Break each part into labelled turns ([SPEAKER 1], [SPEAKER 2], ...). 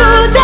[SPEAKER 1] 누구도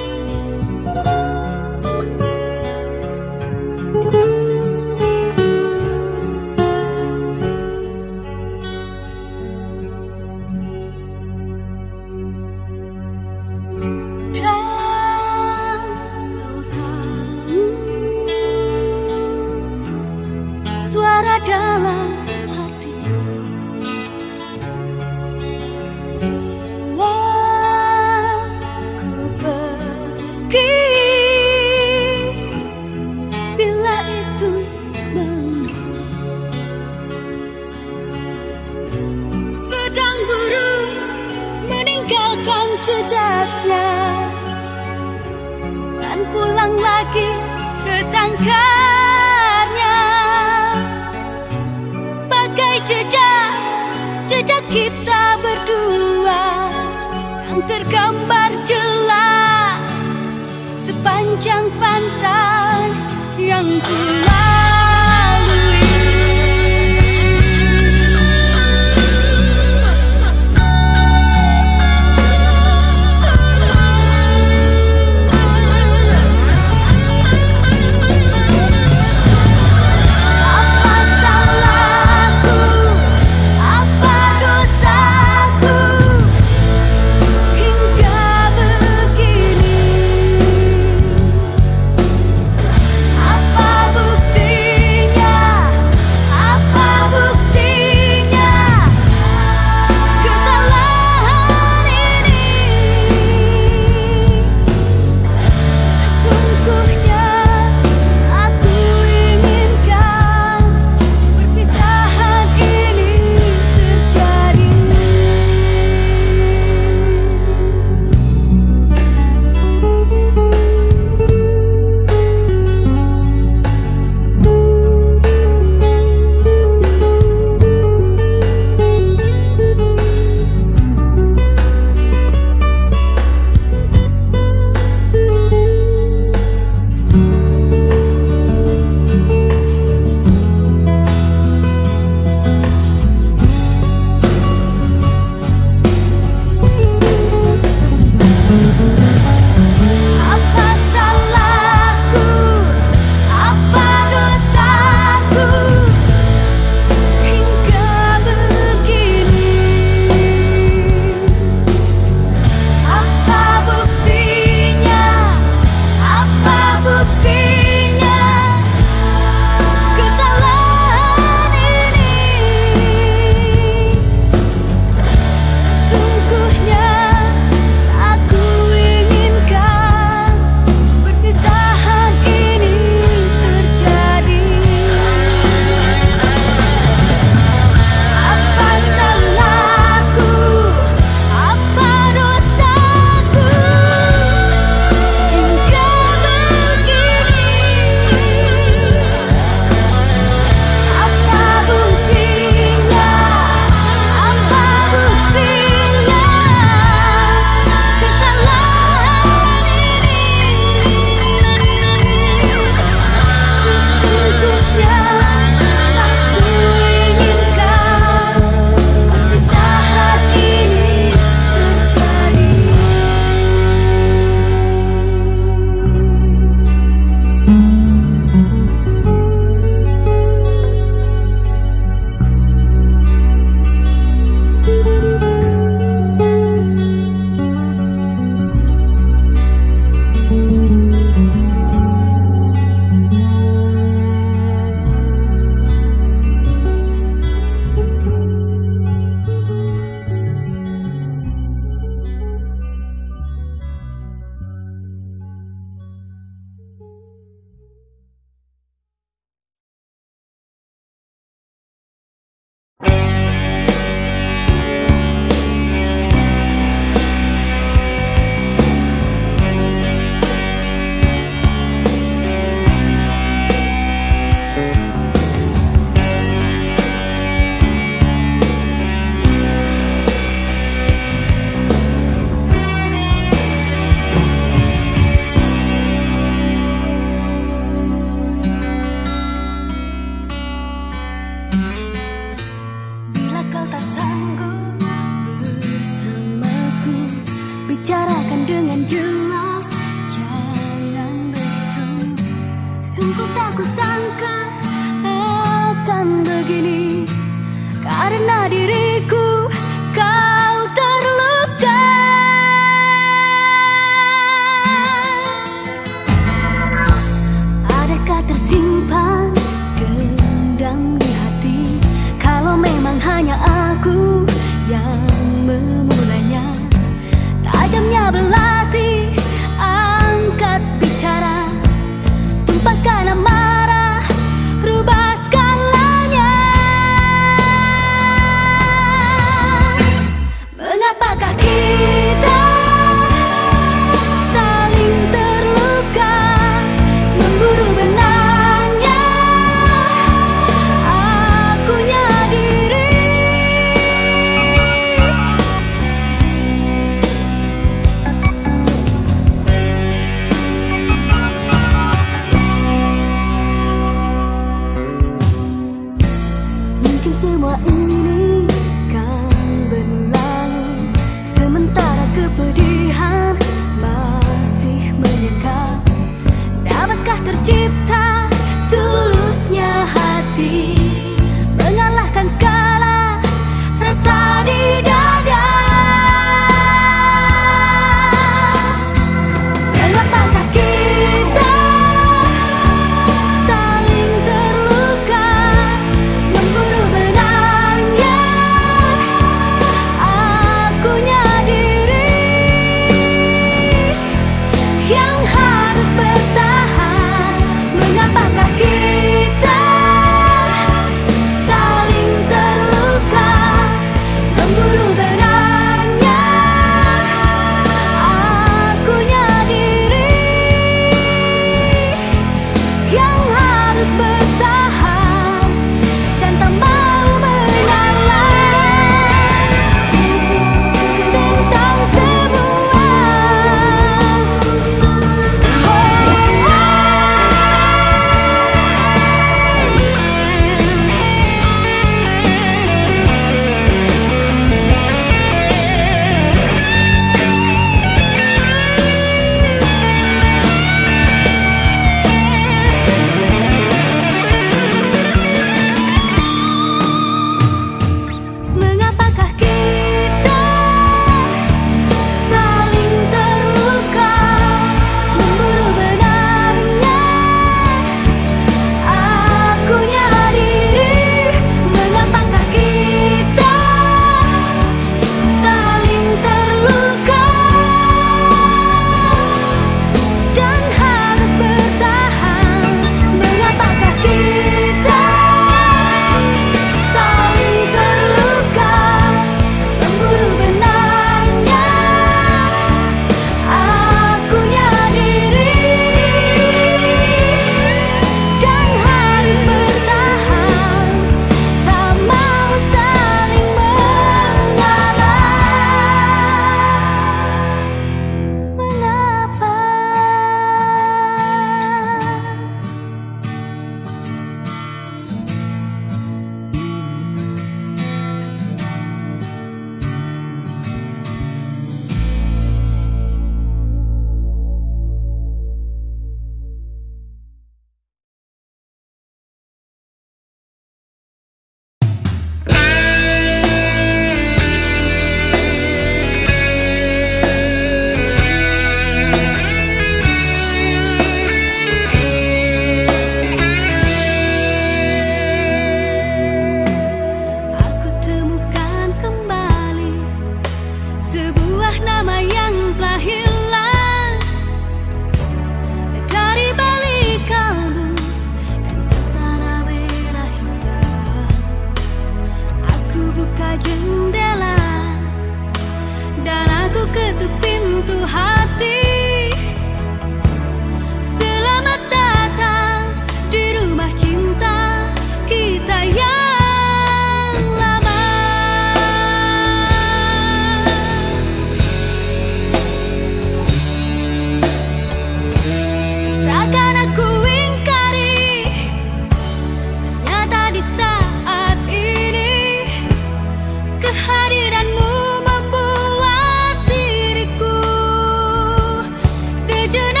[SPEAKER 1] Juna